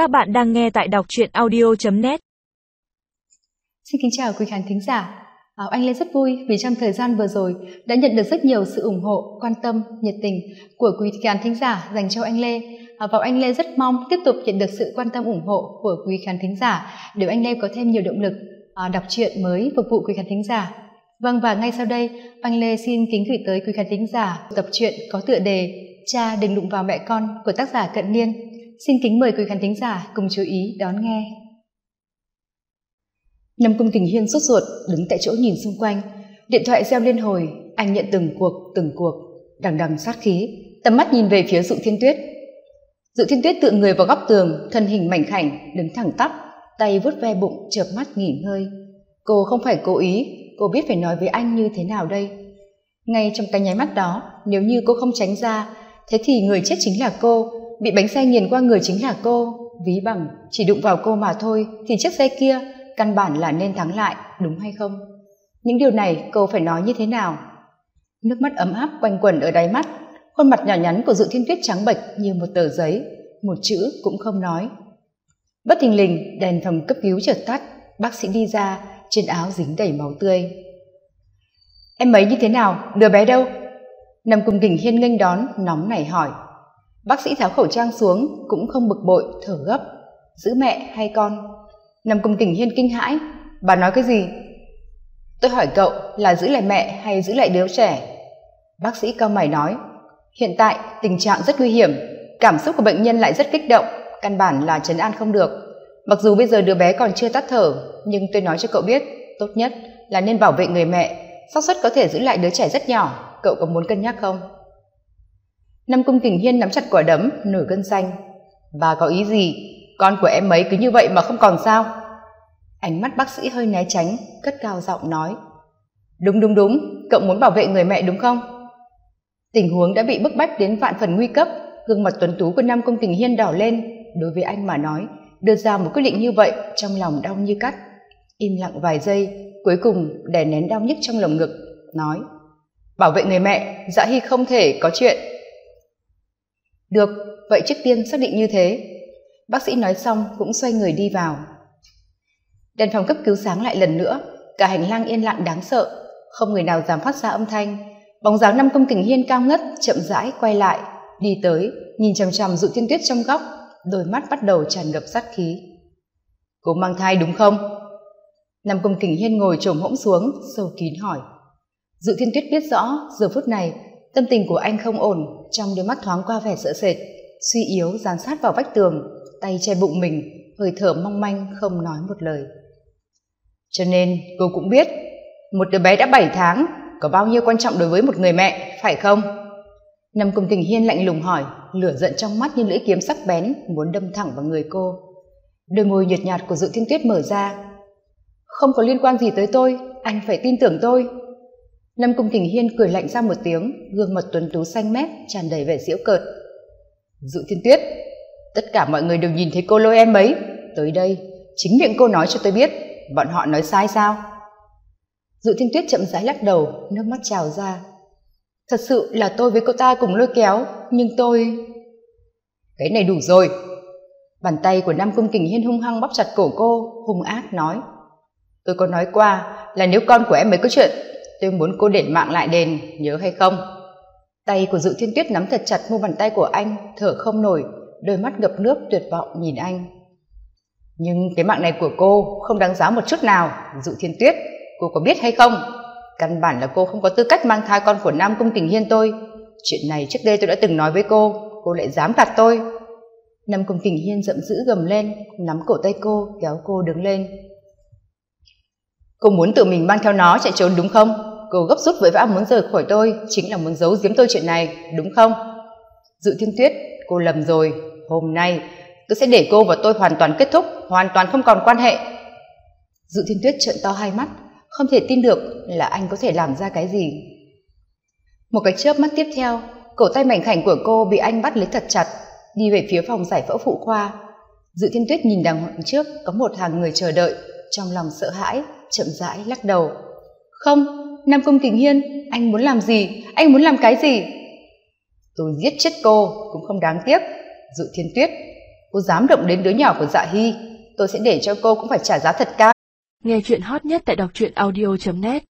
Các bạn đang nghe tại đọc truyện audio.net Xin kính chào quý khán thính giả. À, anh Lê rất vui vì trong thời gian vừa rồi đã nhận được rất nhiều sự ủng hộ, quan tâm, nhiệt tình của quý khán thính giả dành cho anh Lê. À, và anh Lê rất mong tiếp tục nhận được sự quan tâm ủng hộ của quý khán thính giả để anh Lê có thêm nhiều động lực à, đọc truyện mới phục vụ quý khán thính giả. Vâng và ngay sau đây, anh Lê xin kính gửi tới quý khán thính giả tập truyện có tựa đề Cha đừng đụng vào mẹ con của tác giả Cận Niên. Xin kính mời quý khán thính giả cùng chú ý đón nghe. Nằm cung tình hiên sốt ruột, đứng tại chỗ nhìn xung quanh. Điện thoại reo liên hồi, anh nhận từng cuộc từng cuộc. Đằng đằng sát khí, tầm mắt nhìn về phía dụ thiên tuyết. Dụ thiên tuyết tựa người vào góc tường, thân hình mảnh khảnh, đứng thẳng tắp, tay vuốt ve bụng, chợp mắt nghỉ ngơi. Cô không phải cố ý, cô biết phải nói với anh như thế nào đây. Ngay trong cái nháy mắt đó, nếu như cô không tránh ra, thế thì người chết chính là cô bị bánh xe nghiền qua người chính là cô. Ví bằng, chỉ đụng vào cô mà thôi, thì chiếc xe kia căn bản là nên thắng lại, đúng hay không? Những điều này cô phải nói như thế nào? Nước mắt ấm áp quanh quẩn ở đáy mắt, khuôn mặt nhỏ nhắn của dự thiên tuyết trắng bệch như một tờ giấy, một chữ cũng không nói. Bất thình lình, đèn phòng cấp cứu chợt tắt, bác sĩ đi ra, trên áo dính đầy máu tươi. Em ấy như thế nào? Đứa bé đâu? Nằm cùng kình hiên nghênh đón, nóng nảy hỏi bác sĩ tháo khẩu trang xuống, cũng không bực bội, thở gấp. Giữ mẹ hay con? Nằm cùng tỉnh hiên kinh hãi, bà nói cái gì? Tôi hỏi cậu là giữ lại mẹ hay giữ lại đứa trẻ? Bác sĩ cao mày nói, hiện tại tình trạng rất nguy hiểm, cảm xúc của bệnh nhân lại rất kích động, căn bản là chấn an không được. Mặc dù bây giờ đứa bé còn chưa tắt thở, nhưng tôi nói cho cậu biết, tốt nhất là nên bảo vệ người mẹ, xác suất có thể giữ lại đứa trẻ rất nhỏ, cậu có muốn cân nhắc không? Năm cung kình hiên nắm chặt quả đấm, nổi cơn xanh. Bà có ý gì? Con của em ấy cứ như vậy mà không còn sao? Ánh mắt bác sĩ hơi né tránh, cất cao giọng nói. Đúng đúng đúng, cậu muốn bảo vệ người mẹ đúng không? Tình huống đã bị bức bách đến vạn phần nguy cấp, gương mặt tuấn tú của nam công kình hiên đỏ lên, đối với anh mà nói, đưa ra một quyết định như vậy, trong lòng đau như cắt. Im lặng vài giây, cuối cùng đè nén đau nhức trong lồng ngực, nói. Bảo vệ người mẹ dạ hy không thể có chuyện được, vậy trước tiên xác định như thế. Bác sĩ nói xong cũng xoay người đi vào. Đèn phòng cấp cứu sáng lại lần nữa, cả hành lang yên lặng đáng sợ, không người nào dám phát ra âm thanh. Bóng dáng năm công kình hiên cao ngất, chậm rãi quay lại, đi tới, nhìn chằm chằm dụ thiên tuyết trong góc, đôi mắt bắt đầu tràn ngập sát khí. Cô mang thai đúng không? Năm công kình hiên ngồi trồm hỗn xuống, sâu kín hỏi. Dự thiên tuyết biết rõ, giờ phút này tâm tình của anh không ổn, trong đôi mắt thoáng qua vẻ sợ sệt, suy yếu dán sát vào vách tường, tay che bụng mình, hơi thở mong manh, không nói một lời. Cho nên, cô cũng biết, một đứa bé đã bảy tháng, có bao nhiêu quan trọng đối với một người mẹ, phải không? Nằm cùng tình hiên lạnh lùng hỏi, lửa giận trong mắt như lưỡi kiếm sắc bén, muốn đâm thẳng vào người cô. Đôi môi nhợt nhạt của dự thiên tuyết mở ra. Không có liên quan gì tới tôi, anh phải tin tưởng tôi lâm cung tình hiên cười lạnh ra một tiếng, gương mặt tuấn tú xanh mét, tràn đầy vẻ diễu cợt. Dụ thiên tuyết, tất cả mọi người đều nhìn thấy cô lôi em ấy. Tới đây, chính miệng cô nói cho tôi biết, bọn họ nói sai sao? Dụ thiên tuyết chậm rãi lắc đầu, nước mắt trào ra. Thật sự là tôi với cô ta cùng lôi kéo, nhưng tôi cái này đủ rồi. Bàn tay của nam cung kình hiên hung hăng bóp chặt cổ cô, hung ác nói. Tôi có nói qua là nếu con của em mới có chuyện tôi muốn cô để mạng lại đền, nhớ hay không? Tay của dự thiên tuyết nắm thật chặt mu bàn tay của anh, thở không nổi, đôi mắt ngập nước tuyệt vọng nhìn anh. Nhưng cái mạng này của cô không đáng giá một chút nào, dự thiên tuyết, cô có biết hay không? Căn bản là cô không có tư cách mang thai con của nam cung tình hiên tôi. Chuyện này trước đây tôi đã từng nói với cô cô lại dám gạt tôi. Nam cung tình hiên giận dữ gầm lên, nắm cổ tay cô, kéo cô đứng lên. Cô muốn tự mình mang theo nó chạy trốn đúng không? Cô gấp rút với vã muốn rời khỏi tôi chính là muốn giấu giếm tôi chuyện này, đúng không? Dự thiên tuyết cô lầm rồi. Hôm nay, tôi sẽ để cô và tôi hoàn toàn kết thúc, hoàn toàn không còn quan hệ. Dự thiên tuyết trợn to hai mắt, không thể tin được là anh có thể làm ra cái gì. Một cái chớp mắt tiếp theo, cổ tay mảnh khảnh của cô bị anh bắt lấy thật chặt, đi về phía phòng giải phẫu phụ khoa. Dự thiên tuyết nhìn đằng trước, có một hàng người chờ đợi, trong lòng sợ hãi, chậm rãi lắc đầu. Không nam công tình hiên anh muốn làm gì? Anh muốn làm cái gì? Tôi giết chết cô cũng không đáng tiếc. Dự thiên tuyết cô dám động đến đứa nhỏ của dạ hy tôi sẽ để cho cô cũng phải trả giá thật cao. Nghe chuyện hot nhất tại đọc truyện audio net